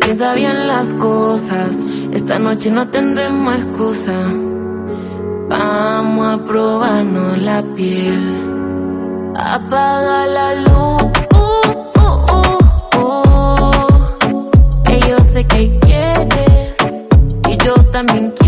Piensa bien las cosas. Esta noche no tendremos excusa. Vamos a probarnos la piel. Apaga la luz. Que yo sé que quieres y yo también quiero.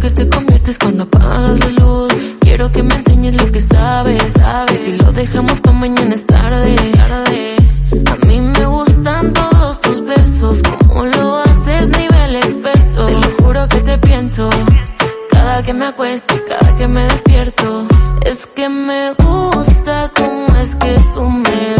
Que te conviertes cuando apagas la luz. Quiero que me enseñes lo que sabes, sabes. Si lo dejamos pa' mañana es tarde. A mí me gustan todos tus besos, como lo haces nivel experto. Te lo juro que te pienso, cada que me acuesto y cada que me despierto. Es que me gusta como es que tú me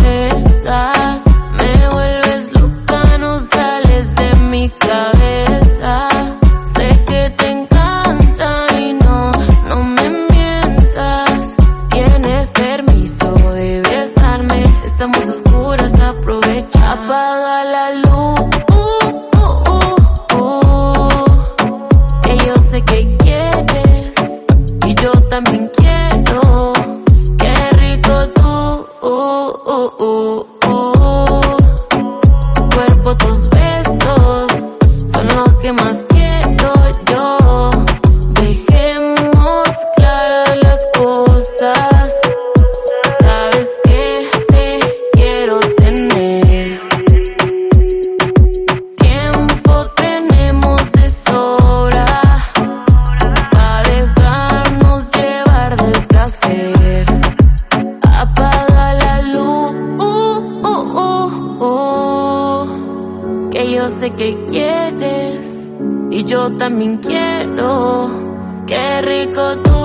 también quiero. Qué rico tú. uh, uh, uh, uh. Yo sé que quieres y yo también quiero. Qué rico tú.